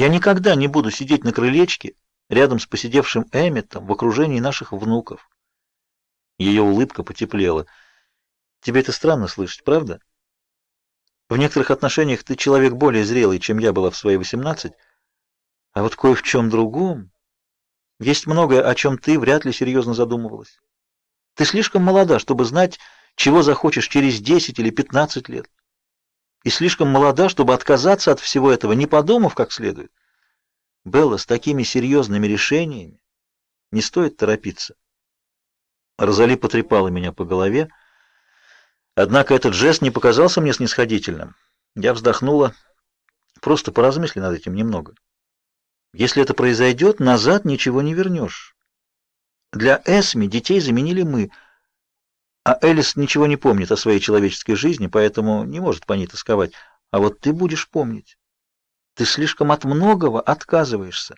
Я никогда не буду сидеть на крылечке рядом с посидевшим Эмметом в окружении наших внуков. Ее улыбка потеплела. Тебе это странно слышать, правда? В некоторых отношениях ты человек более зрелый, чем я была в свои восемнадцать, а вот кое в чем другом есть многое, о чем ты вряд ли серьезно задумывалась. Ты слишком молода, чтобы знать, чего захочешь через десять или пятнадцать лет. И слишком молода, чтобы отказаться от всего этого, не подумав как следует. Белла, с такими серьезными решениями не стоит торопиться. Розали потрепала меня по голове, однако этот жест не показался мне снисходительным. Я вздохнула. Просто поразмысли над этим немного. Если это произойдет, назад ничего не вернешь. Для Эсми детей заменили мы, а Элис ничего не помнит о своей человеческой жизни, поэтому не может по ней тосковать. А вот ты будешь помнить. Ты слишком от многого отказываешься.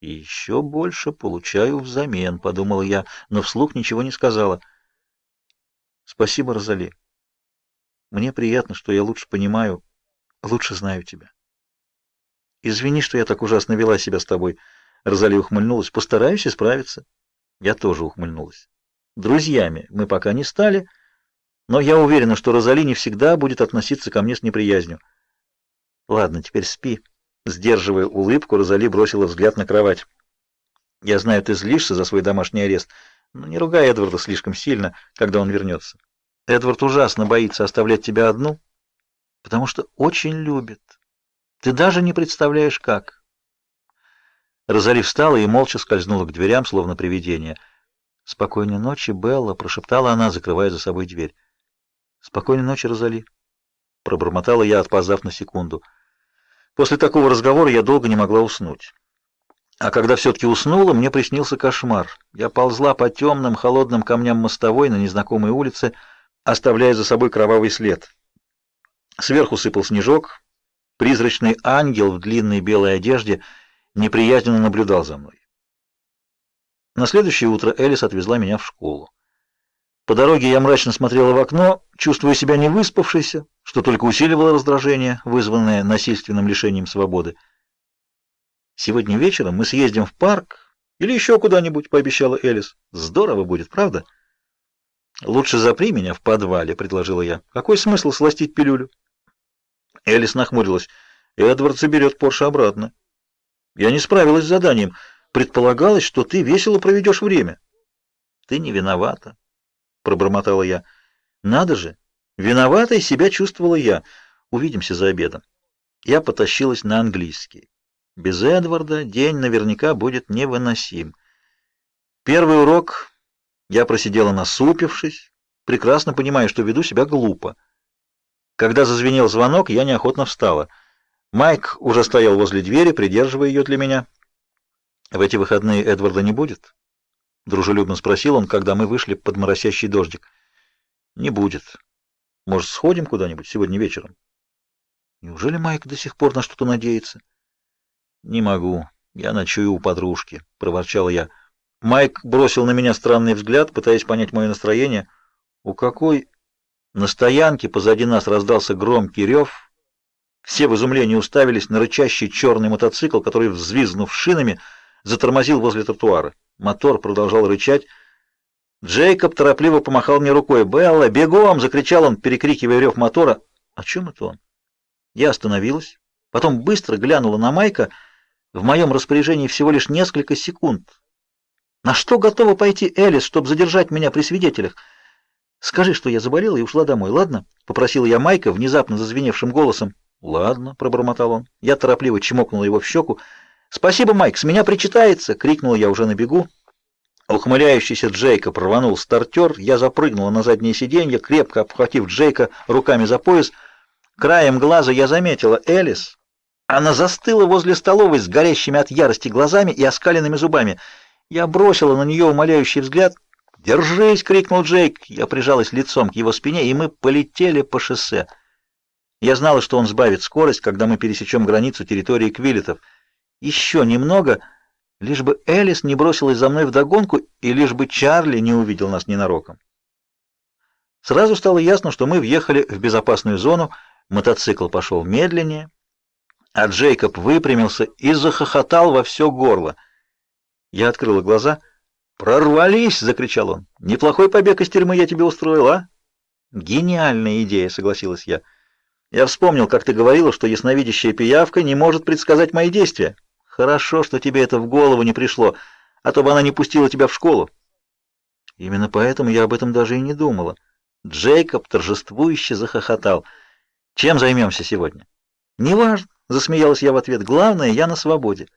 И еще больше получаю взамен, подумала я, но вслух ничего не сказала. Спасибо, Розали. Мне приятно, что я лучше понимаю, лучше знаю тебя. Извини, что я так ужасно вела себя с тобой. Розали ухмыльнулась. Постараюсь исправиться. Я тоже ухмыльнулась. Друзьями мы пока не стали, но я уверена, что Розали не всегда будет относиться ко мне с неприязнью. Ладно, теперь спи. Сдерживая улыбку, Розали бросила взгляд на кровать. Я знаю, ты злишься за свой домашний арест, но не ругай Эдварда слишком сильно, когда он вернется. Эдвард ужасно боится оставлять тебя одну, потому что очень любит. Ты даже не представляешь, как. Розали встала и молча скользнула к дверям, словно привидение. «Спокойной ночи, Белла», — прошептала она, закрывая за собой дверь. «Спокойной ночи, Розали», — пробормотала я, отпоздав на секунду. После такого разговора я долго не могла уснуть. А когда все-таки уснула, мне приснился кошмар. Я ползла по темным, холодным камням мостовой на незнакомой улице, оставляя за собой кровавый след. Сверху сыпал снежок, Призрачный ангел в длинной белой одежде неприязненно наблюдал за мной. На следующее утро Элис отвезла меня в школу. По дороге я мрачно смотрела в окно, чувствуя себя невыспавшейся, что только усиливало раздражение, вызванное насильственным лишением свободы. Сегодня вечером мы съездим в парк или еще куда-нибудь, пообещала Элис. Здорово будет, правда? Лучше запри меня в подвале, предложила я. Какой смысл сластить пилюлю? Элис нахмурилась. Эдвард заберет Порше обратно. Я не справилась с заданием. Предполагалось, что ты весело проведешь время. Ты не виновата, пробормотала я. Надо же, виноватой себя чувствовала я. Увидимся за обедом. Я потащилась на английский. Без Эдварда день наверняка будет невыносим. Первый урок я просидела насупившись, прекрасно понимая, что веду себя глупо. Когда зазвенел звонок, я неохотно встала. Майк уже стоял возле двери, придерживая ее для меня. В эти выходные Эдварда не будет? дружелюбно спросил он, когда мы вышли под моросящий дождик. Не будет. Может, сходим куда-нибудь сегодня вечером? Неужели Майк до сих пор на что-то надеется? Не могу. Я ночую у подружки, проворчала я. Майк бросил на меня странный взгляд, пытаясь понять мое настроение. У какой на стоянке позади нас раздался громкий рев. Все в изумлении уставились на рычащий черный мотоцикл, который, взвизгнув шинами, затормозил возле тротуара. Мотор продолжал рычать. Джейкоб торопливо помахал мне рукой. «Белла, бегом!» — закричал он, перекрикивая рев мотора. «О чем это он?» Я остановилась, потом быстро глянула на Майка. В моем распоряжении всего лишь несколько секунд. На что готова пойти Элис, чтобы задержать меня при свидетелях? Скажи, что я заболела и ушла домой, ладно? попросил я Майка внезапно зазвеневшим голосом. Ладно, пробормотал он. Я торопливо чмокнула его в щеку. Спасибо, Майк, с меня причитается, крикнула я уже на бегу. Ухмыляющийся Джейка рванул стартер, я запрыгнула на заднее сиденье, крепко обхватив Джейка руками за пояс. Краем глаза я заметила Элис. Она застыла возле столовой с горящими от ярости глазами и оскаленными зубами. Я бросила на нее умоляющий взгляд, «Держись!» — крикнул Джейк. Я прижалась лицом к его спине, и мы полетели по шоссе. Я знала, что он сбавит скорость, когда мы пересечем границу территории Квиллетов. Еще немного, лишь бы Элис не бросилась за мной вдогонку, и лишь бы Чарли не увидел нас ненароком. Сразу стало ясно, что мы въехали в безопасную зону, мотоцикл пошел медленнее, А Джейкоб выпрямился и захохотал во все горло. Я открыла глаза. «Прорвались!» — закричал он. «Неплохой побег из тюрьмы я тебе устроил, а?» «Гениальная идея!» — согласилась я. «Я вспомнил, как ты говорила, что ясновидящая пиявка не может предсказать мои действия. Хорошо, что тебе это в голову не пришло, а то бы она не пустила тебя в школу». Именно поэтому я об этом даже и не думала. Джейкоб торжествующе захохотал. «Чем займемся сегодня?» «Неважно», — засмеялась я в ответ. «Главное, я на свободе».